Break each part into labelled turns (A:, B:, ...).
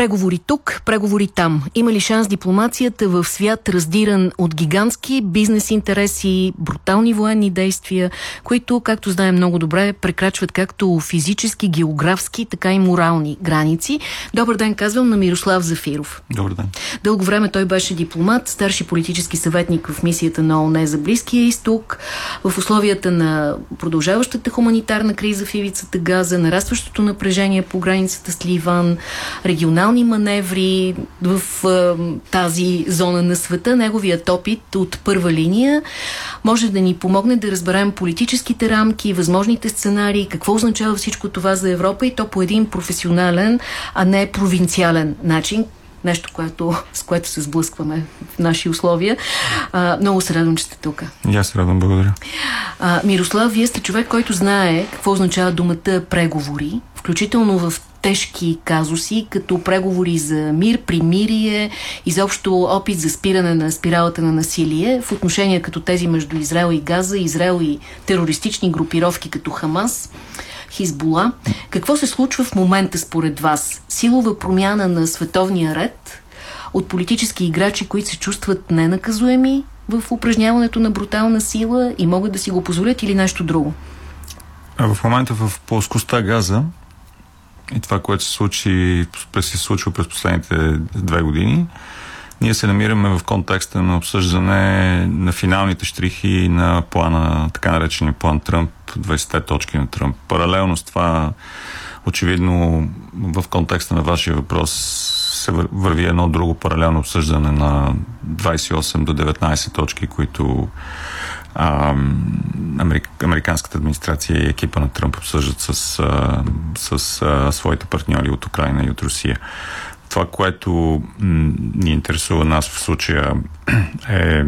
A: Преговори тук, преговори там. Има ли шанс дипломацията в свят раздиран от гигантски бизнес интереси, брутални военни действия, които, както знаем много добре, прекрачват както физически, географски, така и морални граници? Добър ден, казвам на Мирослав Зафиров.
B: Добър ден.
A: Дълго време той беше дипломат, старши политически съветник в мисията на ООН за Близкия изток. В условията на продължаващата хуманитарна криза в ивицата Газа, нарастващото напрежение по границата с Ливан, регионал регионални маневри в а, тази зона на света. Неговият опит от първа линия може да ни помогне да разберем политическите рамки, възможните сценарии, какво означава всичко това за Европа и то по един професионален, а не провинциален начин, нещо, което, с което се сблъскваме в наши условия. А, много се радвам, че сте тук.
B: И аз се радвам, благодаря.
A: А, Мирослав, вие сте човек, който знае какво означава думата преговори, включително в тежки казуси, като преговори за мир, примирие, изобщо опит за спиране на спиралата на насилие в отношения като тези между Израел и Газа, Израел и терористични групировки като Хамас. Хизбула. Какво се случва в момента според вас? Силова промяна на световния ред от политически играчи, които се чувстват ненаказуеми в упражняването на брутална сила и могат да си го позволят или нещо друго?
B: В момента в плоскостта Газа и това, което се случи, се случва през последните две години, ние се намираме в контекста на обсъждане на финалните штрихи на плана, така наречения план Тръмп, 20-те точки на Тръмп. Паралелно с това, очевидно, в контекста на вашия въпрос се върви едно друго паралелно обсъждане на 28 до 19 точки, които а, америк, американската администрация и екипа на Тръмп обсъждат с, а, с а, своите партньори от Украина и от Русия. Това, което ни интересува нас в случая е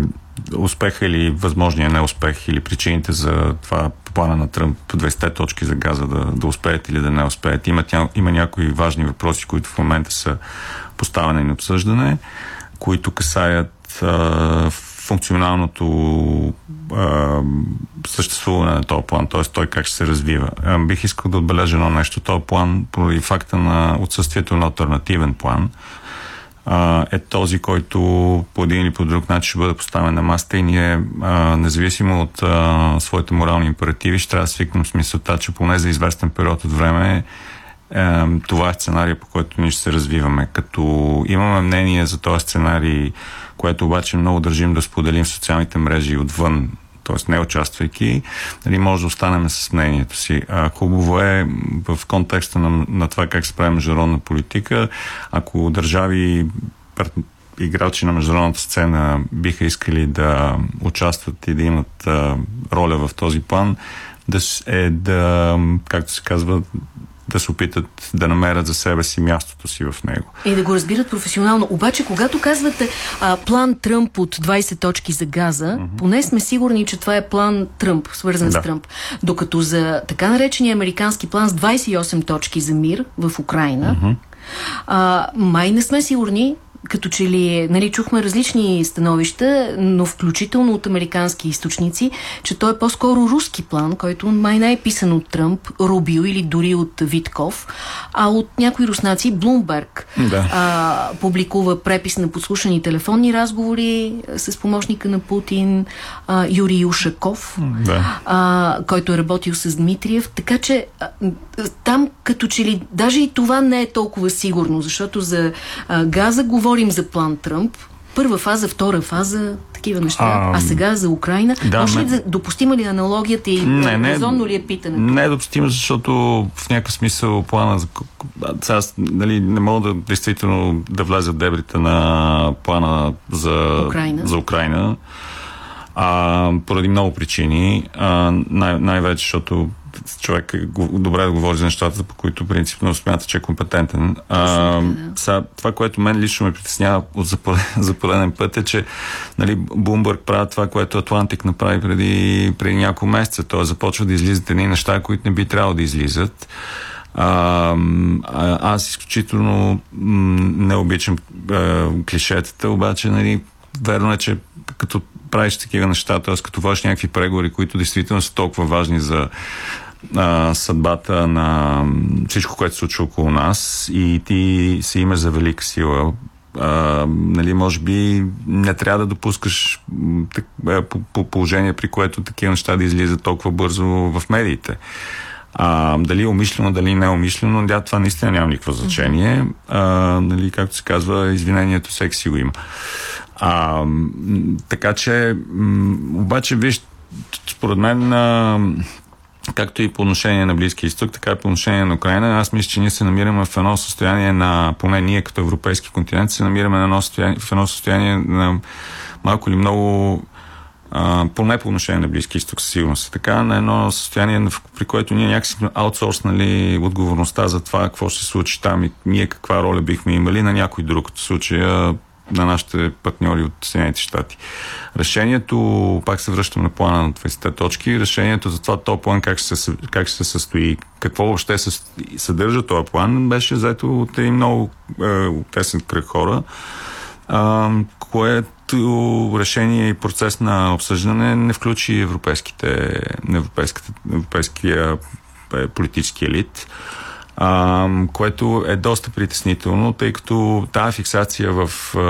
B: успеха или възможния неуспех или причините за това плана на Тръмп 200 точки за газа да, да успеят или да не успеят. Има, има някои важни въпроси, които в момента са поставени на обсъждане, които касаят а, функционалното а, съществуване на този план, т.е. той как ще се развива. А, бих искал да отбележа едно нещо. Този план, поради факта на отсъствието на альтернативен план, а, е този, който по един или по друг начин ще бъде поставен на маста и ние, а, независимо от а, своите морални императиви, ще трябва да свикнем с мисълта, че поне за известен период от време това е сценария, по който ние ще се развиваме. Като имаме мнение за този сценарий, което обаче много държим да споделим в социалните мрежи отвън, т.е. не участвайки, нали, може да останем с мнението си. А, хубаво е в контекста на, на това как се прави международна политика, ако държави играчи на международната сцена биха искали да участват и да имат а, роля в този план, да е да, както се казва, да се опитат да намерят за себе си мястото си в него.
A: И да го разбират професионално. Обаче, когато казвате а, план Тръмп от 20 точки за газа, mm -hmm. поне сме сигурни, че това е план Тръмп, свързан да. с Тръмп. Докато за така наречения американски план с 28 точки за мир в Украина, mm -hmm. а, май не сме сигурни, като че ли, нали, чухме различни становища, но включително от американски източници, че той е по-скоро руски план, който май не е писан от Тръмп, Рубио или дори от Витков, а от някои руснаци, Блумберг, да. а, публикува препис на подслушани телефонни разговори с помощника на Путин, а, Юрий Ушаков, да. а, който е работил с Дмитриев, така че а, там като че ли даже и това не е толкова сигурно, защото за а, газа говорим за план Тръмп, първа фаза, втора фаза, такива неща. А, а сега за Украина. Да, Може ли да допустима ли аналогията и не, не, резонно ли е питането?
B: Не е допустима, защото в някакъв смисъл плана за... Сега нали, не мога да действително да вляза в дебрите на плана за Украина. За Украина а, поради много причини. А, най- най-вече, защото човек е добре да говори за нещата, по които принципно смята, че е компетентен. А, сега, това, което мен лично ме притеснява от за пореден път е, че нали, Бумбърг прави това, което Атлантик направи преди, преди няколко месеца. Той започва да излизат едни неща, които не би трябвало да излизат. А, аз изключително не обичам а, клишетата, обаче нали, верно е, че като правиш такива неща, т.е. като водиш някакви преговори, които действително са толкова важни за а, съдбата на всичко, което се случва около нас и ти се имаш за велика сила. А, нали, може би не трябва да допускаш так, по, по положение, при което такива неща да излизат толкова бързо в медиите. А, дали е умишлено, дали не е умишлено, да, това наистина няма никакво значение. А, нали, както се казва, извинението всеки си го има. А, така че, м- обаче, виж, според мен, а, както и по отношение на Близкия изток, така и по отношение на Украина, аз мисля, че ние се намираме в едно състояние на, поне ние като европейски континент, се намираме на едно в едно състояние на малко или много а, поне по отношение на Близки изток със сигурност. Така на едно състояние, при което ние някакси сме аутсорснали отговорността за това какво ще се случи там и ние каква роля бихме имали на някой друг, случая на нашите партньори от Съединените щати. Решението, пак се връщам на плана на 20 точки, решението за това този план как ще се, как ще се състои, какво въобще се съдържа този план, беше взето от един много е, тесен кръг хора, е, което решение и процес на обсъждане не включи европейските, европейския е, политически елит а, което е доста притеснително, тъй като тази фиксация в а,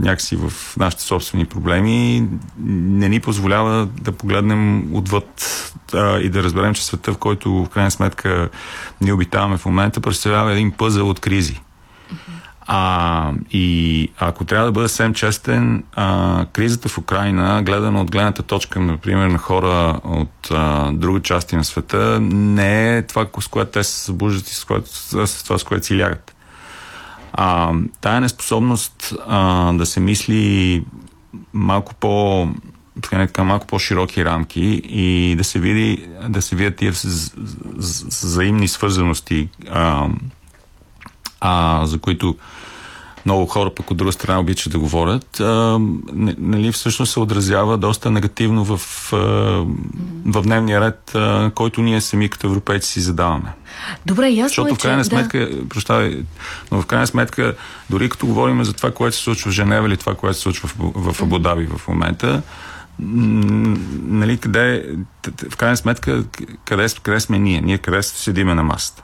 B: някакси в нашите собствени проблеми не ни позволява да погледнем отвъд а, и да разберем, че света, в който в крайна сметка ние обитаваме в момента, представлява един пъзъл от кризи. А, и ако трябва да бъда съвсем честен, а, кризата в Украина, гледана от гледната точка, например, на хора от а, други части на света, не е това, с което те се събуждат и с, което, с това, с което си лягат. А, тая неспособност а, да се мисли малко по така, малко по-широки рамки и да се види, да се видят тия взаимни свързаности, а, а, за които много хора пък от друга страна обичат да говорят, а, нали, всъщност се отразява доста негативно в, а, в дневния ред, а, който ние сами като европейци си задаваме.
A: Добре, ясно
B: Защото
A: е,
B: в крайна
A: че,
B: сметка, да. прощавай, но в крайна сметка, дори като говорим за това, което се случва в Женева или това, което се случва в, в Абудаби в момента, нали, къде, в крайна сметка, къде, къде сме ние? Ние къде седиме на масата?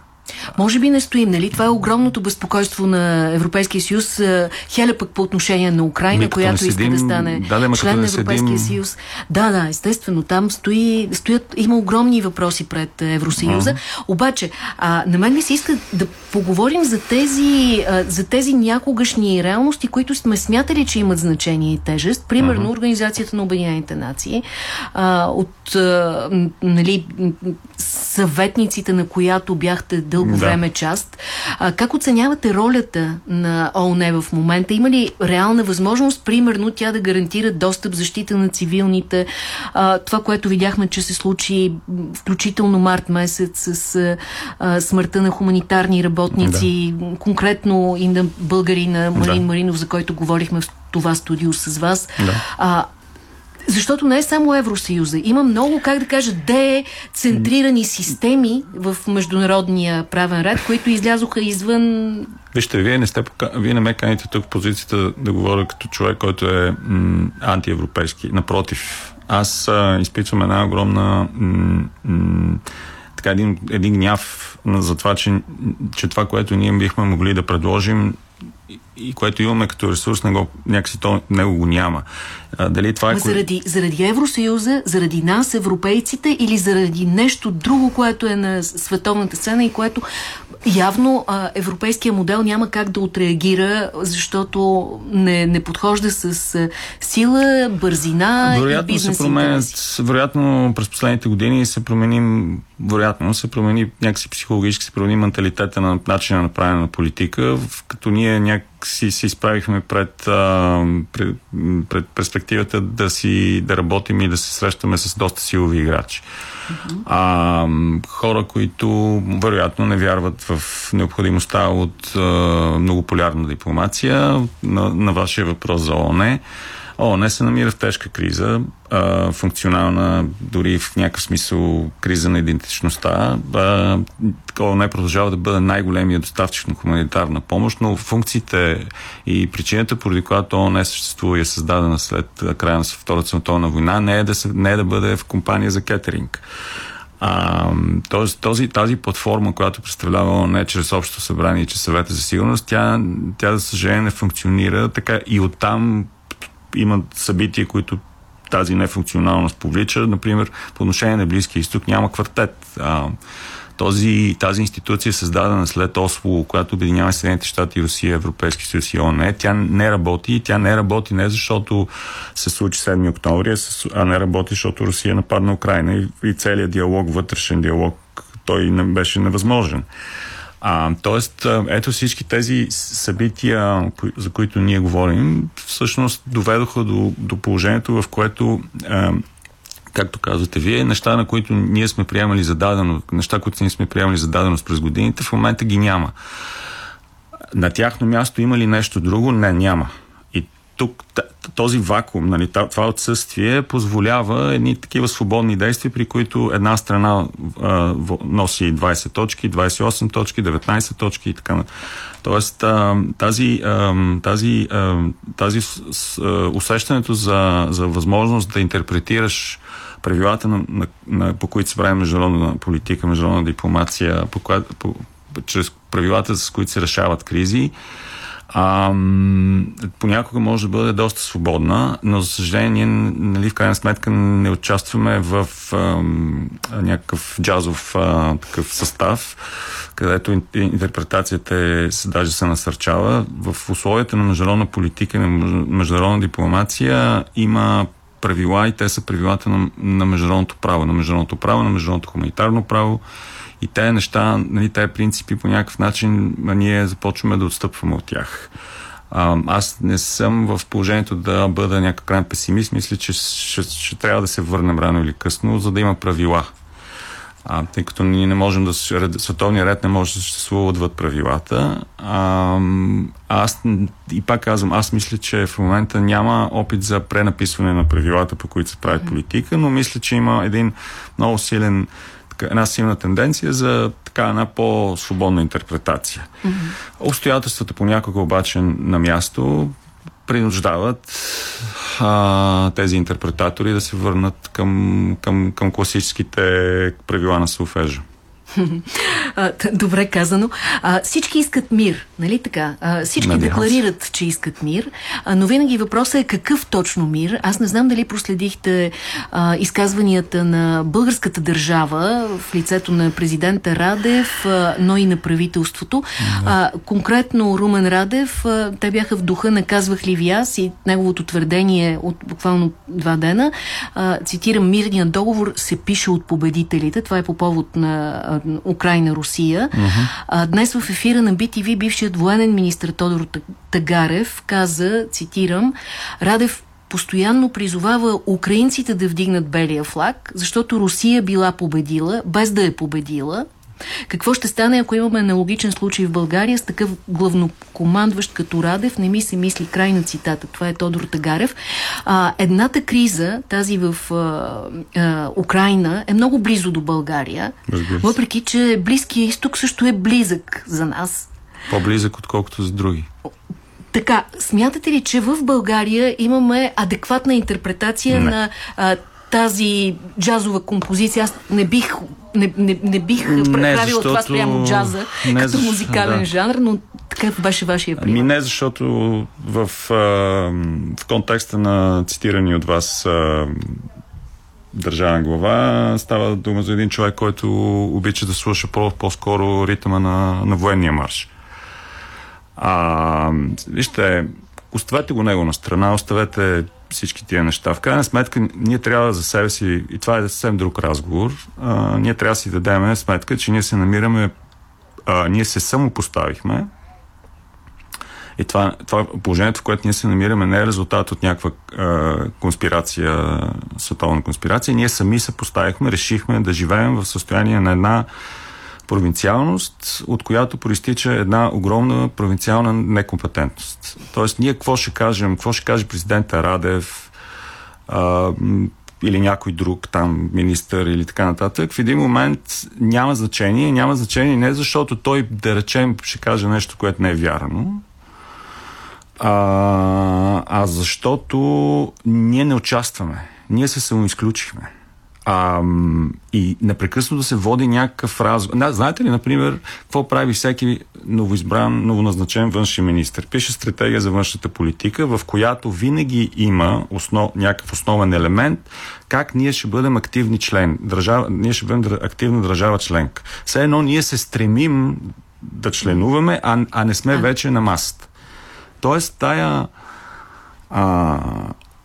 A: Може би не стоим, нали? Това е огромното безпокойство на Европейския съюз. Хеля пък по отношение на Украина, Ми, която седим, иска да стане
B: да, да,
A: член
B: на
A: Европейския седим... съюз. Да, да, естествено. Там стои, стоят, има огромни въпроси пред Евросъюза. -huh. Обаче, а, на мен ми се иска да поговорим за тези, а, за тези някогашни реалности, които сме смятали, че имат значение и тежест. Примерно, -huh. Организацията на Обединените нации, а, от а, нали, съветниците на която бяхте дълго да. време част. А, как оценявате ролята на ООН в момента? Има ли реална възможност, примерно, тя да гарантира достъп, защита на цивилните? А, това, което видяхме, че се случи включително март месец с а, смъртта на хуманитарни работници, да. конкретно и на българи на Марин да. Маринов, за който говорихме в това студио с вас. Да. А, защото не е само Евросъюза. Има много, как да кажа, децентрирани системи в международния правен ред, които излязоха извън...
B: Вижте, вие не, сте, вие не ме каните тук в позицията да говоря като човек, който е антиевропейски. Напротив, аз а, изпитвам една огромна така един, един гняв за това, че, че това, което ние бихме могли да предложим, и което имаме като ресурс, не го, някакси то него го няма. А, дали това е...
A: заради, заради Евросъюза, заради нас, европейците, или заради нещо друго, което е на световната сцена и което явно а, европейския модел няма как да отреагира, защото не, не подхожда с а, сила, бързина
B: вероятно
A: и бизнес
B: се променят, Вероятно през последните години се промени вероятно се промени някакси психологически се промени менталитета на начина на правене на политика, като ние някакси се изправихме пред, а, пред, пред перспективата да си да работим и да се срещаме с доста силови играчи. Uh-huh. А, хора, които вероятно не вярват в необходимостта от а, многополярна дипломация. На, на вашия въпрос за ОНЕ. ООН се намира в тежка криза, а, функционална, дори в някакъв смисъл криза на идентичността. А, ООН продължава да бъде най-големия доставчик на хуманитарна помощ, но функциите и причината, поради която ООН съществува и е създадена след края на Втората световна война, не е да, не е да бъде в компания за кетеринг А, този, този, тази платформа, която представлява не чрез Общото събрание и чрез съвета за сигурност, тя, тя за съжаление не функционира така и оттам има събития, които тази нефункционалност повлича. Например, по отношение на Близкия изток няма квартет. А, този, тази институция е създадена след Осло, която обединява Съединените щати, Русия, Европейски съюз и ОНЕ. Тя не работи. Тя не работи не защото се случи 7 октомври, а не работи, защото Русия нападна Украина и, и целият диалог, вътрешен диалог, той не беше невъзможен. А, тоест, ето всички тези събития, за които ние говорим, всъщност доведоха до, до положението, в което а, както казвате вие, неща, на които ние сме приемали зададено, неща, които ние сме приемали зададеност през годините, в момента ги няма. На тяхно място има ли нещо друго? Не, няма. Тук този вакуум, нали, това отсъствие позволява едни такива свободни действия, при които една страна а, носи 20 точки, 28 точки, 19 точки и така. Тоест а, тази, а, тази, а, тази с, а, усещането за, за възможност да интерпретираш правилата, на, на, на, по които се прави международна политика, международна дипломация, по, коя, по, чрез правилата, с които се решават кризи, а, понякога може да бъде доста свободна, но за съжаление нали, в крайна сметка не участваме в а, някакъв джазов а, такъв състав, където интерпретацията е, даже се насърчава. В условията на международна политика, на международна дипломация има правила и те са правилата на, на международното право, на международното право, на международното хуманитарно право. И тези неща, нали, тези принципи по някакъв начин ние започваме да отстъпваме от тях. А, аз не съм в положението да бъда някакъв крайен песимист. Мисля, че ще, ще, трябва да се върнем рано или късно, за да има правила а, тъй като ние не можем да... Световния ред не може да съществува отвъд правилата. А, аз, и пак казвам, аз мисля, че в момента няма опит за пренаписване на правилата, по които се прави политика, но мисля, че има един много силен една силна тенденция за така една по-свободна интерпретация. Mm-hmm. Обстоятелствата понякога обаче на място принуждават а, тези интерпретатори да се върнат към, към, към класическите правила на Суфежа.
A: Добре казано. А, всички искат мир, нали така? А, всички Надявам декларират, че искат мир, а, но винаги въпросът е какъв точно мир. Аз не знам дали проследихте а, изказванията на българската държава в лицето на президента Радев, а, но и на правителството. А, конкретно Румен Радев, а, те бяха в духа на казвах ли ви аз и неговото твърдение от буквално два дена. А, цитирам, мирният договор се пише от победителите. Това е по повод на Украина-Русия. Uh-huh. Днес в ефира на BTV бившият военен министр Тодор Тагарев каза, цитирам, Радев постоянно призовава украинците да вдигнат белия флаг, защото Русия била победила, без да е победила, какво ще стане, ако имаме аналогичен случай в България с такъв главнокомандващ като Радев? Не ми се мисли край на цитата. Това е Тодор Тагарев. А, едната криза, тази в а, а, Украина, е много близо до България. Въпреки, че Близкия изток също е близък за нас.
B: По-близък, отколкото за други.
A: Така, смятате ли, че в България имаме адекватна интерпретация не. на а, тази джазова композиция? Аз не бих не, не, не бих не, правила защото... това спрямо джаза не, като музикален да. жанр, но такъв беше вашия пример.
B: Ами не, защото в, в контекста на цитирани от вас държавен глава става дума за един човек, който обича да слуша по- по-скоро ритъма на, на военния марш. А, вижте, оставете го него на страна, оставете всички тия неща. В крайна сметка, ние трябва за себе си, и това е съвсем друг разговор, а, ние трябва да си дадем сметка, че ние се намираме, а, ние се самопоставихме и това, това положението, в което ние се намираме, не е резултат от някаква а, конспирация, световна конспирация. Ние сами се поставихме, решихме да живеем в състояние на една провинциалност, от която проистича една огромна провинциална некомпетентност. Тоест, ние какво ще кажем, какво ще каже президента Радев а, или някой друг там, министър или така нататък, в един момент няма значение. Няма значение не защото той, да речем, ще каже нещо, което не е вярно, а, а защото ние не участваме. Ние се самоизключихме. А, и непрекъснато се води някакъв разговор. Да, знаете ли, например, какво прави всеки новоизбран, новоназначен външен министр? Пише стратегия за външната политика, в която винаги има основ, някакъв основен елемент как ние ще бъдем активни член. Държава, ние ще бъдем активна държава членка. Все едно ние се стремим да членуваме, а, а не сме вече на масата. Тоест, тая а,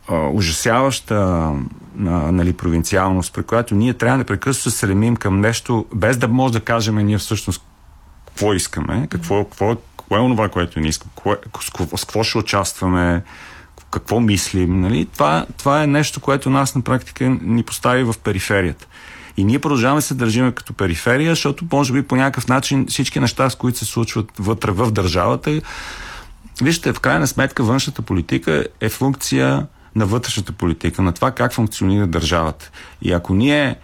B: а, ужасяваща а, нали, провинциалност, при която ние трябва да прекъсно се стремим към нещо, без да може да кажем ние всъщност какво искаме, какво, какво, какво е онова, което ни искаме, с какво ще участваме, какво мислим. Нали? Това, това е нещо, което нас на практика ни постави в периферията. И ние продължаваме да се държиме като периферия, защото може би по някакъв начин всички неща, с които се случват вътре в държавата, вижте, в крайна сметка външната политика е функция на вътрешната политика, на това как функционира държавата. И ако ние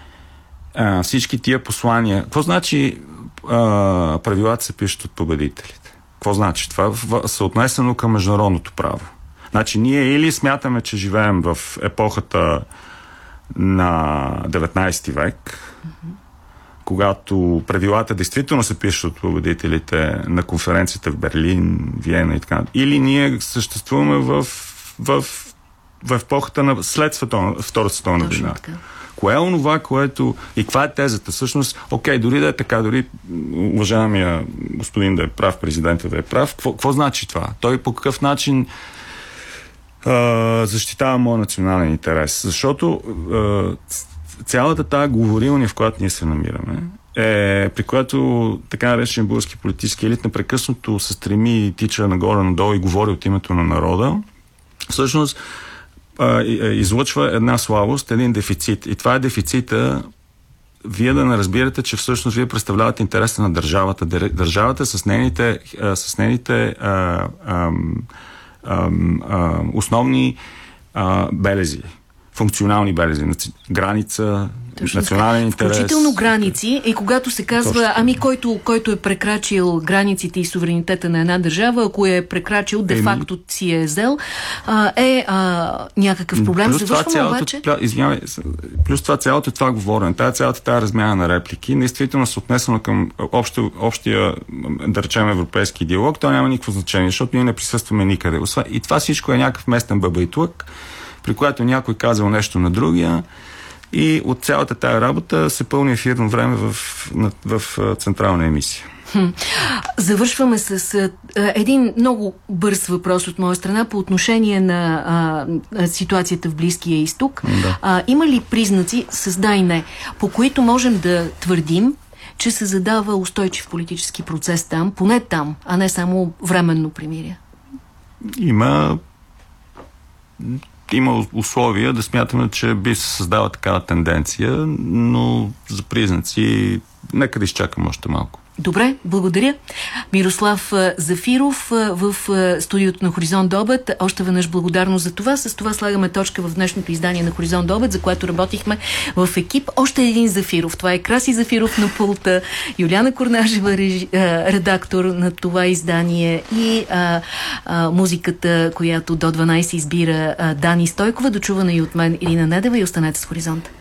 B: а, всички тия послания... Какво значи а, правилата се пишат от победителите? Какво значи? Това е съотнесено към международното право. Значи ние или смятаме, че живеем в епохата на 19 век, когато правилата действително се пишат от победителите на конференцията в Берлин, Виена и така. Или ние съществуваме в, в в епохата на след световна, Втората световна война. Кое е онова, което... И каква е тезата? Всъщност, окей, дори да е така, дори уважаемия господин да е прав, президента да е прав, какво, какво значи това? Той по какъв начин а, защитава моят национален интерес? Защото а, цялата тази говорилня, в която ние се намираме, е, при която така наречен български политически елит непрекъснато се стреми и тича нагоре-надолу и говори от името на народа, всъщност излъчва една слабост, един дефицит. И това е дефицита вие да не разбирате, че всъщност вие представлявате интереса на държавата. Държавата с нейните, с нейните а, а, а, а, основни а, белези, функционални белези, граница, точно национален интерес.
A: Включително граници. И когато се казва, Точно. ами който, който е прекрачил границите и суверенитета на една държава, ако е прекрачил, де-факто си е взел, е а, някакъв проблем. Плюс това цялото, обаче...
B: Извинявай, плюс това цялото това говорене, тази цялата тази размяна на реплики, действително се отнесено към общо, общия, да речем, европейски диалог, то няма никакво значение, защото ние не присъстваме никъде. И това всичко е някакъв местен бъбайтлък, при което някой казал нещо на другия, и от цялата тая работа се пълни ефирно време в, в, в централна емисия.
A: Завършваме с а, един много бърз въпрос от моя страна по отношение на а, ситуацията в Близкия изток. Да. А, има ли признаци, с да и не, по които можем да твърдим, че се задава устойчив политически процес там, поне там, а не само временно примирие?
B: Има има условия да смятаме, че би се създала такава тенденция, но за признаци нека да изчакам още малко.
A: Добре, благодаря. Мирослав Зафиров в студиото на Хоризонт Добът. Още веднъж благодарно за това. С това слагаме точка в днешното издание на Хоризонт Добът, за което работихме в екип. Още един Зафиров. Това е Краси Зафиров на пулта, Юляна Корнажева, редактор на това издание и а, а, музиката, която до 12 избира Дани Стойкова, дочувана и от мен Ирина Недева и останете с Хоризонт.